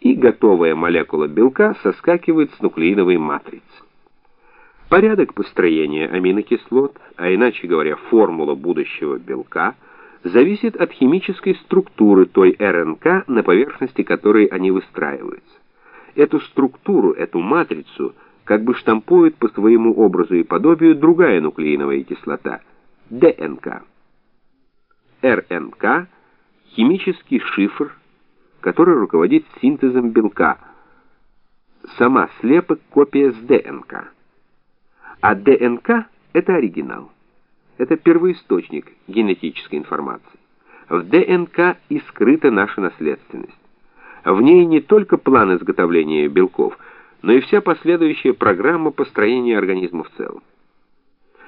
и готовая молекула белка соскакивает с нуклеиновой матрицы. Порядок построения аминокислот, а иначе говоря, формула будущего белка, зависит от химической структуры той РНК, на поверхности которой они выстраиваются. Эту структуру, эту матрицу, как бы штампует по своему образу и подобию другая нуклеиновая кислота – ДНК. РНК – химический шифр, который руководит синтезом белка. Сама слепок – копия с ДНК. А ДНК – это оригинал. Это первоисточник генетической информации. В ДНК и скрыта наша наследственность. В ней не только план изготовления белков, но и вся последующая программа построения организма в целом.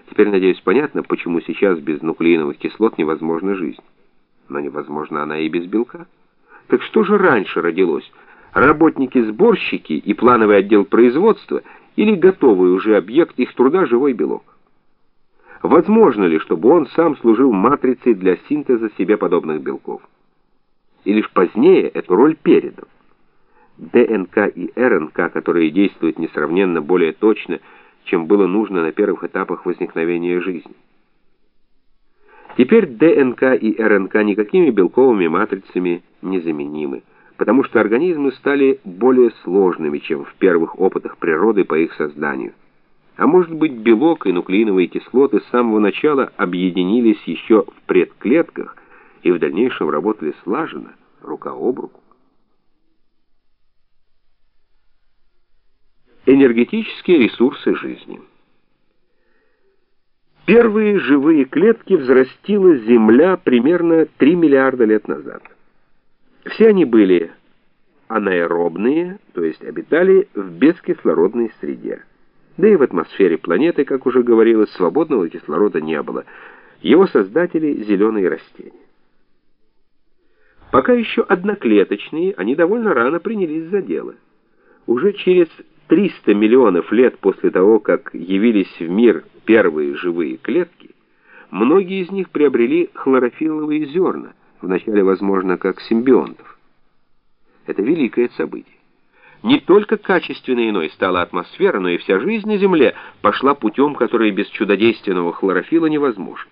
Теперь, надеюсь, понятно, почему сейчас без нуклеиновых кислот невозможна жизнь. Но невозможна она и без белка. Так что же раньше родилось? Работники-сборщики и плановый отдел производства – или готовый уже объект их труда живой белок. Возможно ли, чтобы он сам служил матрицей для синтеза себе подобных белков? И лишь позднее эту роль передал. ДНК и РНК, которые действуют несравненно более точно, чем было нужно на первых этапах возникновения жизни. Теперь ДНК и РНК никакими белковыми матрицами незаменимы потому что организмы стали более сложными, чем в первых опытах природы по их созданию. А может быть, белок и нуклеиновые кислоты с самого начала объединились еще в предклетках и в дальнейшем работали слаженно, рука об руку. Энергетические ресурсы жизни. Первые живые клетки взрастила Земля примерно 3 миллиарда лет назад. Все они были анаэробные, то есть обитали в бескислородной среде. Да и в атмосфере планеты, как уже говорилось, свободного кислорода не было. Его создатели — зеленые растения. Пока еще одноклеточные, они довольно рано принялись за дело. Уже через 300 миллионов лет после того, как явились в мир первые живые клетки, многие из них приобрели хлорофилловые зерна — вначале, возможно, как симбионтов. Это великое событие. Не только качественно иной стала атмосфера, но и вся жизнь на Земле пошла путем, который без чудодейственного хлорофила невозможен.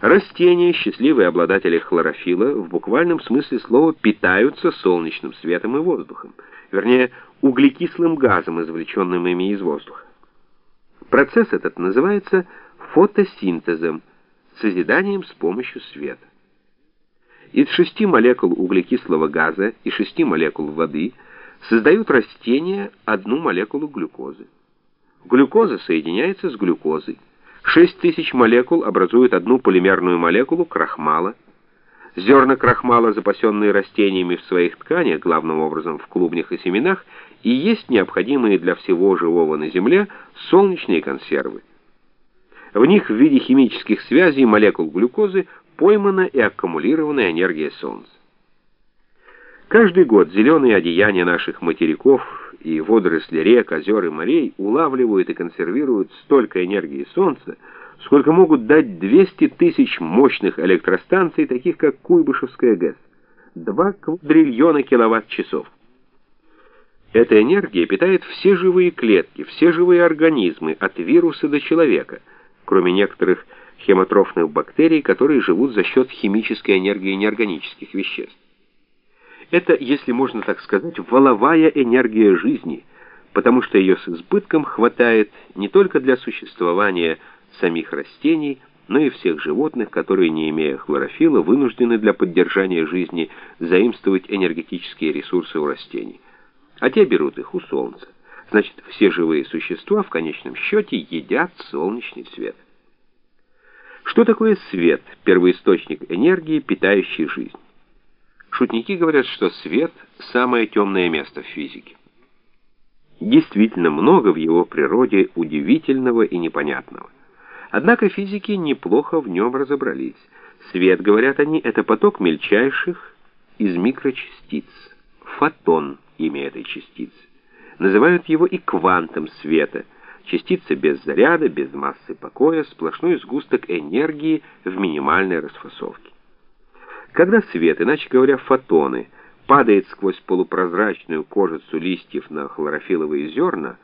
Растения, счастливые обладатели хлорофила, в буквальном смысле слова питаются солнечным светом и воздухом, вернее, углекислым газом, извлеченным ими из воздуха. Процесс этот называется фотосинтезом, созиданием с помощью света. Из шести молекул углекислого газа и шести молекул воды создают растения одну молекулу глюкозы. Глюкоза соединяется с глюкозой. Шесть тысяч молекул образуют одну полимерную молекулу крахмала. Зерна крахмала, запасенные растениями в своих тканях, главным образом в клубнях и семенах, и есть необходимые для всего живого на Земле солнечные консервы. В них в виде химических связей молекул глюкозы поймана и аккумулирована энергия Солнца. Каждый год зеленые одеяния наших материков и водоросли рек, озер и морей улавливают и консервируют столько энергии Солнца, сколько могут дать 200 тысяч мощных электростанций, таких как Куйбышевская ГЭС. 2 квадриллиона киловатт-часов. Эта энергия питает все живые клетки, все живые организмы, от вируса до человека, кроме некоторых хемотрофных бактерий, которые живут за счет химической энергии неорганических веществ. Это, если можно так сказать, воловая энергия жизни, потому что ее с избытком хватает не только для существования самих растений, но и всех животных, которые, не имея хлорофила, вынуждены для поддержания жизни заимствовать энергетические ресурсы у растений. А те берут их у солнца. Значит, все живые существа в конечном счете едят солнечный свет. Что такое свет, первоисточник энергии, питающий жизнь? Шутники говорят, что свет – самое темное место в физике. Действительно много в его природе удивительного и непонятного. Однако физики неплохо в нем разобрались. Свет, говорят они, это поток мельчайших из микрочастиц. Фотон – имя этой частицы. Называют его и квантом света – Частица без заряда, без массы покоя, сплошной сгусток энергии в минимальной расфасовке. Когда свет, иначе говоря, фотоны, падает сквозь полупрозрачную кожицу листьев на хлорофилловые зерна,